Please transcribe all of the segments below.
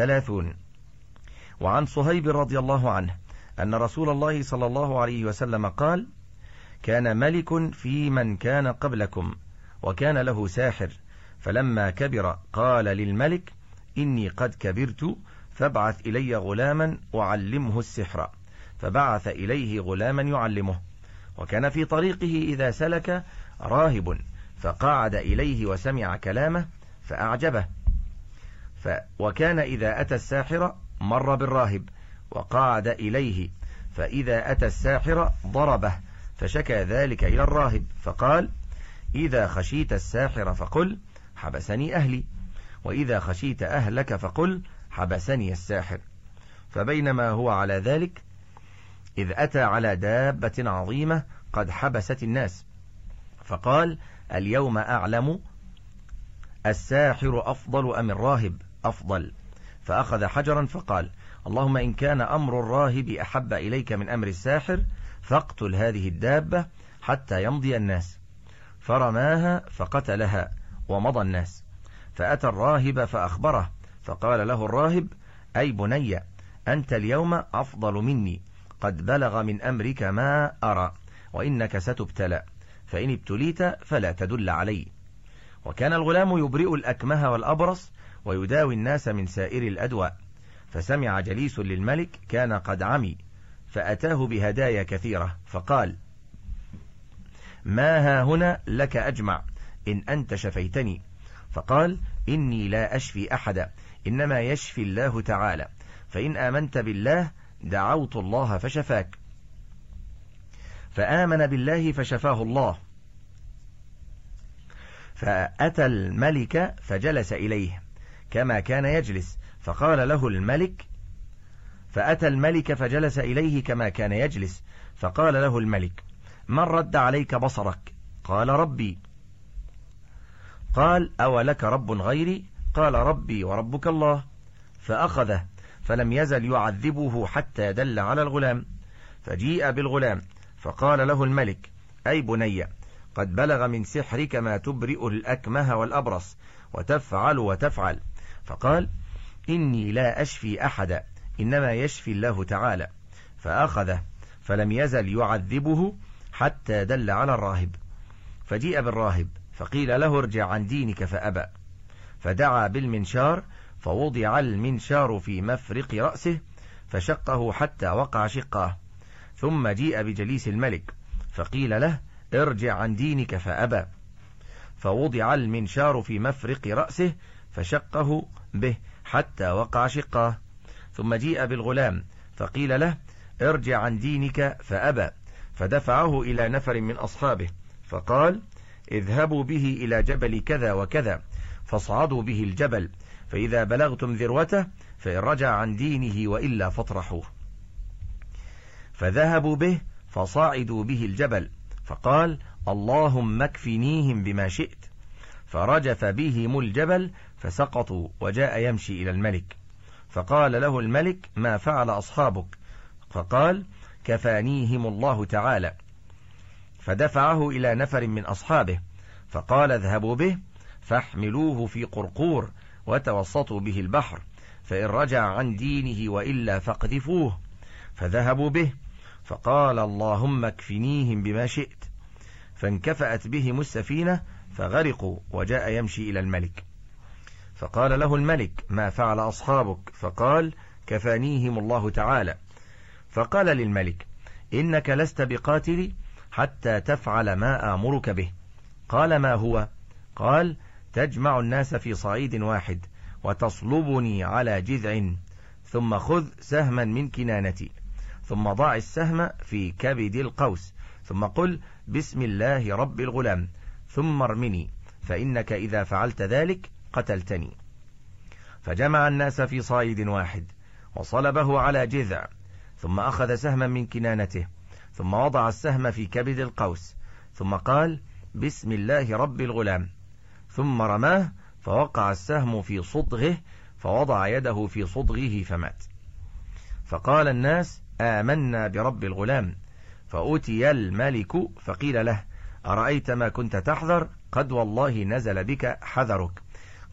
ثلاثون وعن صهيب رضي الله عنه أن رسول الله صلى الله عليه وسلم قال كان ملك في من كان قبلكم وكان له ساحر فلما كبر قال للملك إني قد كبرت فابعث إلي غلاما وعلمه السحر فبعث إليه غلاما يعلمه وكان في طريقه إذا سلك راهب فقعد إليه وسمع كلامه فأعجبه وكان إذا أتى الساحر مر بالراهب وقعد إليه فإذا أتى الساحر ضربه فشكى ذلك إلى الراهب فقال إذا خشيت الساحر فقل حبسني أهلي وإذا خشيت أهلك فقل حبسني الساحر فبينما هو على ذلك إذ أتى على دابة عظيمة قد حبست الناس فقال اليوم أعلم الساحر أفضل أم الراهب أفضل فأخذ حجرا فقال اللهم إن كان أمر الراهب أحب إليك من أمر الساحر فاقتل هذه الدابة حتى يمضي الناس فرماها فقتلها ومضى الناس فأتى الراهب فأخبره فقال له الراهب أي بني أنت اليوم أفضل مني قد بلغ من أمرك ما أرى وإنك ستبتلى فإن ابتليت فلا تدل علي وكان الغلام يبرئ الأكمه والأبرص ويداوي الناس من سائر الأدواء فسمع جليس للملك كان قد عمي فأتاه بهدايا كثيرة فقال ما ها هنا لك أجمع إن أنت شفيتني فقال إني لا أشفي أحدا إنما يشفي الله تعالى فإن آمنت بالله دعوت الله فشفاك فآمن بالله فشفاه الله فأتى الملك فجلس إليه كما كان يجلس فقال له الملك فأتى الملك فجلس إليه كما كان يجلس فقال له الملك من رد عليك بصرك قال ربي قال أولك رب غيري قال ربي وربك الله فأخذه فلم يزل يعذبه حتى دل على الغلام فجيء بالغلام فقال له الملك أي بني قد بلغ من سحرك ما تبرئ الأكمه والأبرص وتفعل وتفعل فقال إني لا أشفي أحد إنما يشفي الله تعالى فأخذه فلم يزل يعذبه حتى دل على الراهب فجيء بالراهب فقيل له ارجع عن دينك فأبى فدعا بالمنشار فوضع المنشار في مفرق رأسه فشقه حتى وقع شقاه ثم جيء بجليس الملك فقيل له ارجع عن دينك فأبى فوضع المنشار في مفرق رأسه فشقه به حتى وقع شقاه ثم جيء بالغلام فقيل له ارجع عن دينك فأبى فدفعه إلى نفر من أصحابه فقال اذهبوا به إلى جبل كذا وكذا فاصعدوا به الجبل فإذا بلغتم ذروته فإن رجع عن دينه وإلا فاطرحوه فذهبوا به فصعدوا به الجبل فقال اللهم اكفنيهم بما شئت فرجف بهم الجبل فسقطوا وجاء يمشي إلى الملك فقال له الملك ما فعل أصحابك فقال كفانيهم الله تعالى فدفعه إلى نفر من أصحابه فقال اذهبوا به فاحملوه في قرقور وتوسطوا به البحر فإن رجع عن دينه وإلا فاقذفوه فذهبوا به فقال اللهم اكفنيهم بما شئت فانكفأت بهم السفينة فغرقوا وجاء يمشي إلى الملك فقال له الملك ما فعل أصحابك فقال كفانيهم الله تعالى فقال للملك إنك لست بقاتلي حتى تفعل ما آمرك به قال ما هو قال تجمع الناس في صعيد واحد وتصلبني على جذع ثم خذ سهما من كنانتي ثم ضع السهم في كبد القوس ثم قل بسم الله رب الغلام ثم ارمني فإنك إذا فعلت ذلك قتلتني فجمع الناس في صعيد واحد وصلبه على جذع ثم أخذ سهما من كنانته ثم وضع السهم في كبد القوس ثم قال بسم الله رب الغلام ثم رماه فوقع السهم في صدغه فوضع يده في صدغه فمات فقال الناس آمنا برب الغلام فأتي الملك فقيل له أرأيت ما كنت تحذر قد والله نزل بك حذرك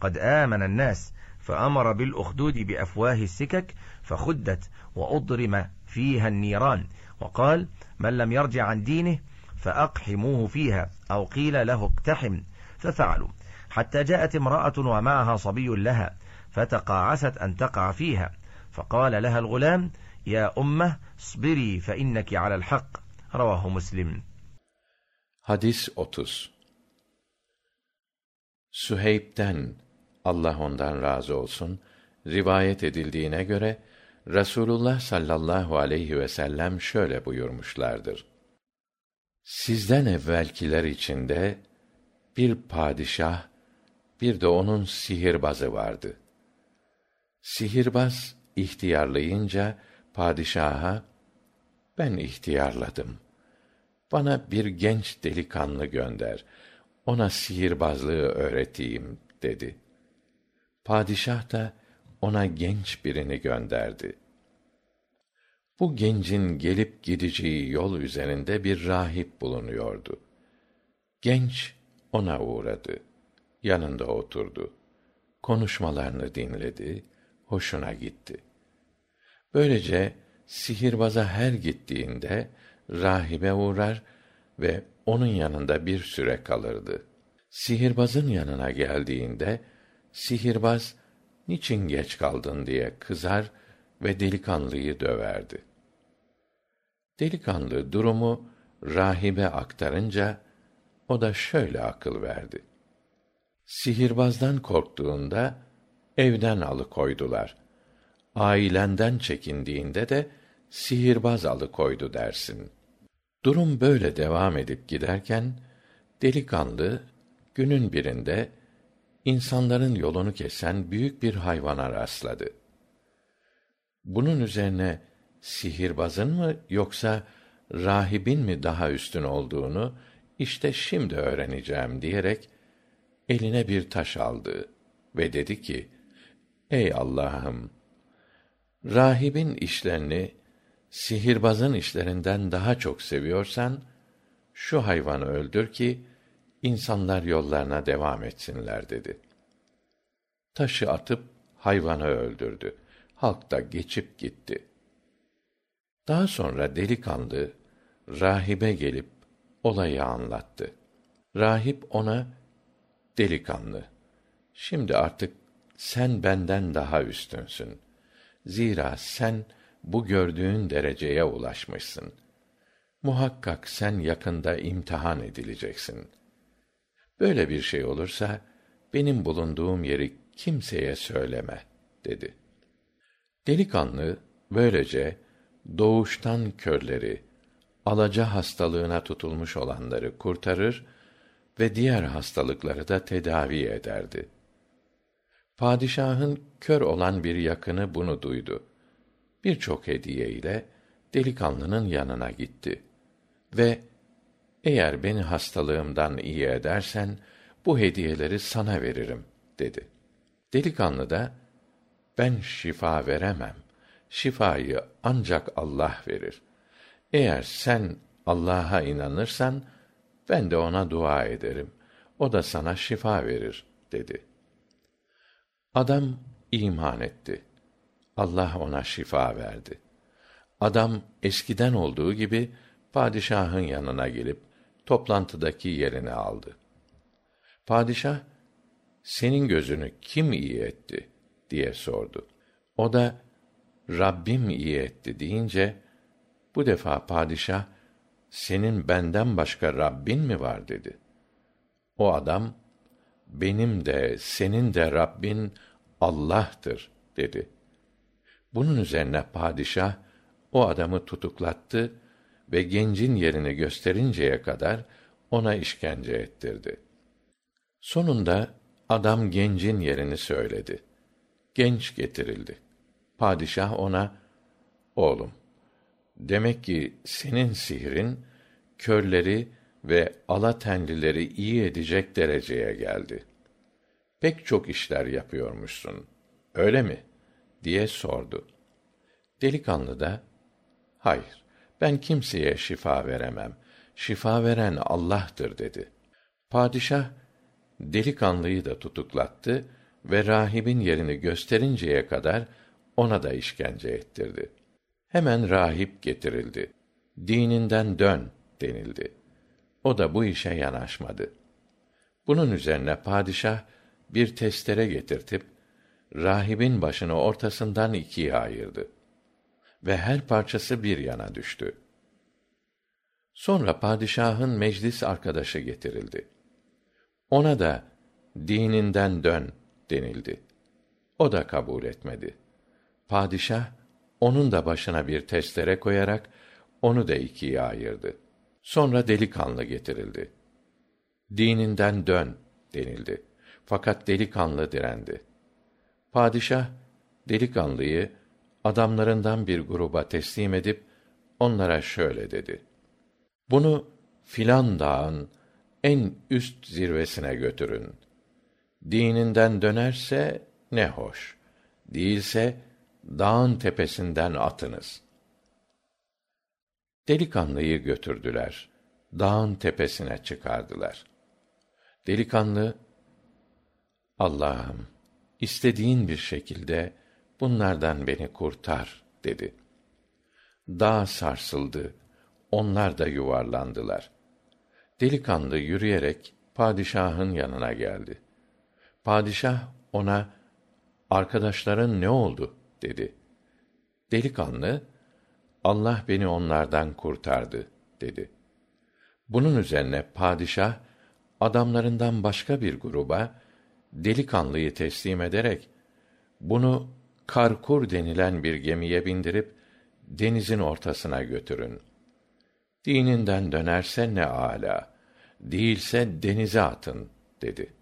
قد آمن الناس فأمر بالأخدود بأفواه السكك فخدت وأضرم فيها النيران وقال من لم يرجع عن دينه فأقحموه فيها أو قيل له اقتحم ففعلوا حتى جاءت امرأة ومعها صبي لها فتقاعست أن تقع فيها فقال لها الغلام يا أمه اصبري فإنك على الحق رواه مسلم Hadis 30 Süheyb'den Allah ondan razı olsun rivayet edildiğine göre Rasulullah sallallahu aleyhi ve sellem şöyle buyurmuşlardır. Sizden evvelkiler içinde bir padişah, bir de onun sihirbazı vardı. Sihirbaz ihtiyarlayınca padişaha ben ihtiyarladım. Bana bir genç delikanlı gönder. Ona sihirbazlığı öğreteyim dedi. Padişah da ona genç birini gönderdi. Bu gencin gelip gideceği yol üzerinde bir rahip bulunuyordu. Genç ona uğradı. Yanında oturdu. Konuşmalarını dinledi, hoşuna gitti. Böylece sihirbaza her gittiğinde rahibe uğrar ve onun yanında bir süre kalırdı. Sihirbazın yanına geldiğinde sihirbaz niçin geç kaldın diye kızar ve delikanlıyı döverdi. Delikanlı durumu rahibe aktarınca o da şöyle akıl verdi. Sihirbazdan korktuğunda evden alıkoydular. Ailenden çekindiğinde de sihirbaz alıkoydu dersin. Durum böyle devam edip giderken delikanlı günün birinde insanların yolunu kesen büyük bir hayvana rastladı. Bunun üzerine sihirbazın mı yoksa rahibin mi daha üstün olduğunu işte şimdi öğreneceğim diyerek eline bir taş aldı ve dedi ki: Ey Allah'ım! Rahibin işlerini sihirbazın işlerinden daha çok seviyorsan şu hayvanı öldür ki insanlar yollarına devam etsinler dedi. Taşı atıp hayvanı öldürdü. Halk da geçip gitti. Daha sonra delikanlı rahibe gelip olayı anlattı. Rahip ona delikanlı şimdi artık sen benden daha üstünsün. Zira sen bu gördüğün dereceye ulaşmışsın. Muhakkak sen yakında imtihan edileceksin. Böyle bir şey olursa benim bulunduğum yeri kimseye söyleme dedi. Delikanlı böylece doğuştan körleri, alaca hastalığına tutulmuş olanları kurtarır ve diğer hastalıkları da tedavi ederdi. Padişahın kör olan bir yakını bunu duydu. Birçok hediye ile delikanlının yanına gitti ve eğer beni hastalığımdan iyi edersen bu hediyeleri sana veririm dedi. Delikanlı da ben şifa veremem. Şifayı ancak Allah verir. Eğer sen Allah'a inanırsan ben de ona dua ederim. O da sana şifa verir dedi. Adam iman etti. Allah ona şifa verdi. Adam eskiden olduğu gibi padişahın yanına gelip toplantıdaki yerini aldı. Padişah senin gözünü kim iyi etti diye sordu. O da Rabbim iyi etti deyince bu defa padişah senin benden başka Rabbin mi var dedi. O adam benim de senin de Rabbin Allah'tır dedi. Bunun üzerine padişah o adamı tutuklattı ve gencin yerini gösterinceye kadar ona işkence ettirdi. Sonunda adam gencin yerini söyledi. Genç getirildi. Padişah ona, oğlum, demek ki senin sihrin, körleri ve alatenlileri iyi edecek dereceye geldi. Pek çok işler yapıyormuşsun, öyle mi? diye sordu. Delikanlı da, hayır, ben kimseye şifa veremem. Şifa veren Allah'tır dedi. Padişah delikanlıyı da tutuklattı ve rahibin yerini gösterinceye kadar ona da işkence ettirdi. Hemen rahip getirildi. Dininden dön denildi. O da bu işe yanaşmadı. Bunun üzerine padişah bir testere getirtip rahibin başını ortasından ikiye ayırdı ve her parçası bir yana düştü. Sonra padişahın meclis arkadaşı getirildi. Ona da dininden dön denildi. O da kabul etmedi. Padişah onun da başına bir testere koyarak onu da ikiye ayırdı. Sonra delikanlı getirildi. Dininden dön denildi. Fakat delikanlı direndi. Padişah delikanlıyı adamlarından bir gruba teslim edip onlara şöyle dedi: Bunu filan dağın en üst zirvesine götürün. Dininden dönerse ne hoş. Değilse dağın tepesinden atınız. Delikanlıyı götürdüler. Dağın tepesine çıkardılar. Delikanlı, Allah'ım, istediğin bir şekilde bunlardan beni kurtar, dedi. Dağ sarsıldı, onlar da yuvarlandılar. Delikanlı yürüyerek padişahın yanına geldi. Padişah ona, arkadaşların ne oldu, dedi. Delikanlı, Allah beni onlardan kurtardı, dedi. Bunun üzerine padişah, adamlarından başka bir gruba, delikanlıyı teslim ederek, bunu karkur denilen bir gemiye bindirip, denizin ortasına götürün. Dininden dönerse ne âlâ, değilse denize atın, dedi.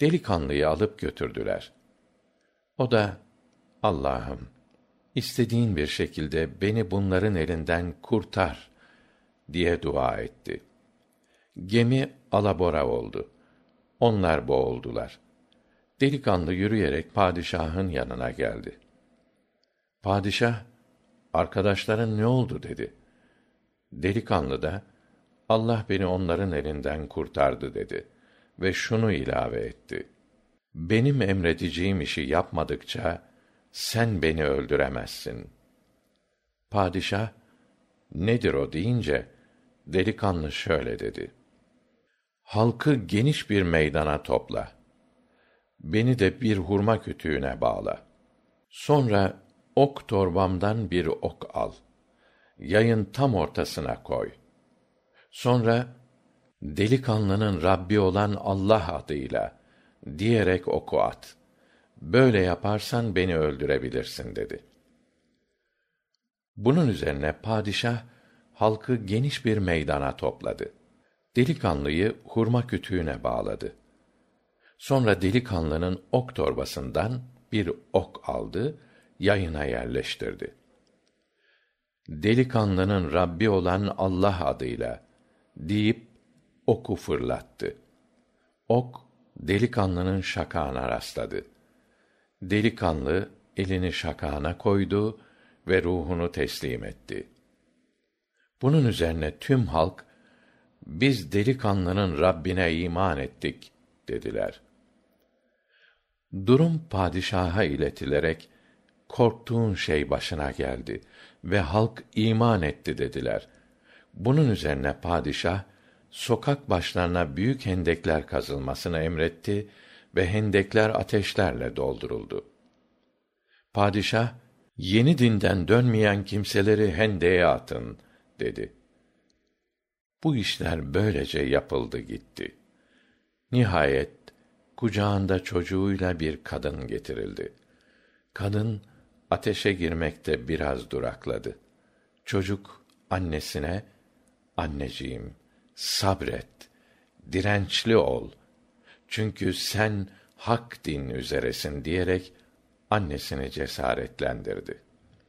Delikanlıyı alıp götürdüler. O da, Allah'ım, istediğin bir şekilde beni bunların elinden kurtar diye dua etti. Gemi alabora oldu. Onlar boğuldular. Delikanlı yürüyerek padişahın yanına geldi. Padişah, arkadaşların ne oldu dedi. Delikanlı da, Allah beni onların elinden kurtardı dedi ve şunu ilave etti. Benim emredeceğim işi yapmadıkça sen beni öldüremezsin. Padişah nedir o deyince delikanlı şöyle dedi. Halkı geniş bir meydana topla. Beni de bir hurma kütüğüne bağla. Sonra ok torbamdan bir ok al. Yayın tam ortasına koy. Sonra delikanlının Rabbi olan Allah adıyla diyerek oku at. Böyle yaparsan beni öldürebilirsin dedi. Bunun üzerine padişah halkı geniş bir meydana topladı. Delikanlıyı hurma kütüğüne bağladı. Sonra delikanlının ok torbasından bir ok aldı, yayına yerleştirdi. Delikanlının Rabbi olan Allah adıyla deyip oku fırlattı. Ok delikanlının şakağına rastladı. Delikanlı elini şakağına koydu ve ruhunu teslim etti. Bunun üzerine tüm halk biz delikanlının Rabbine iman ettik dediler. Durum padişaha iletilerek korktuğun şey başına geldi ve halk iman etti dediler. Bunun üzerine padişah sokak başlarına büyük hendekler kazılmasını emretti ve hendekler ateşlerle dolduruldu. Padişah, yeni dinden dönmeyen kimseleri hendeye atın, dedi. Bu işler böylece yapıldı gitti. Nihayet, kucağında çocuğuyla bir kadın getirildi. Kadın, ateşe girmekte biraz durakladı. Çocuk, annesine, anneciğim, sabret, dirençli ol. Çünkü sen hak din üzeresin diyerek annesini cesaretlendirdi.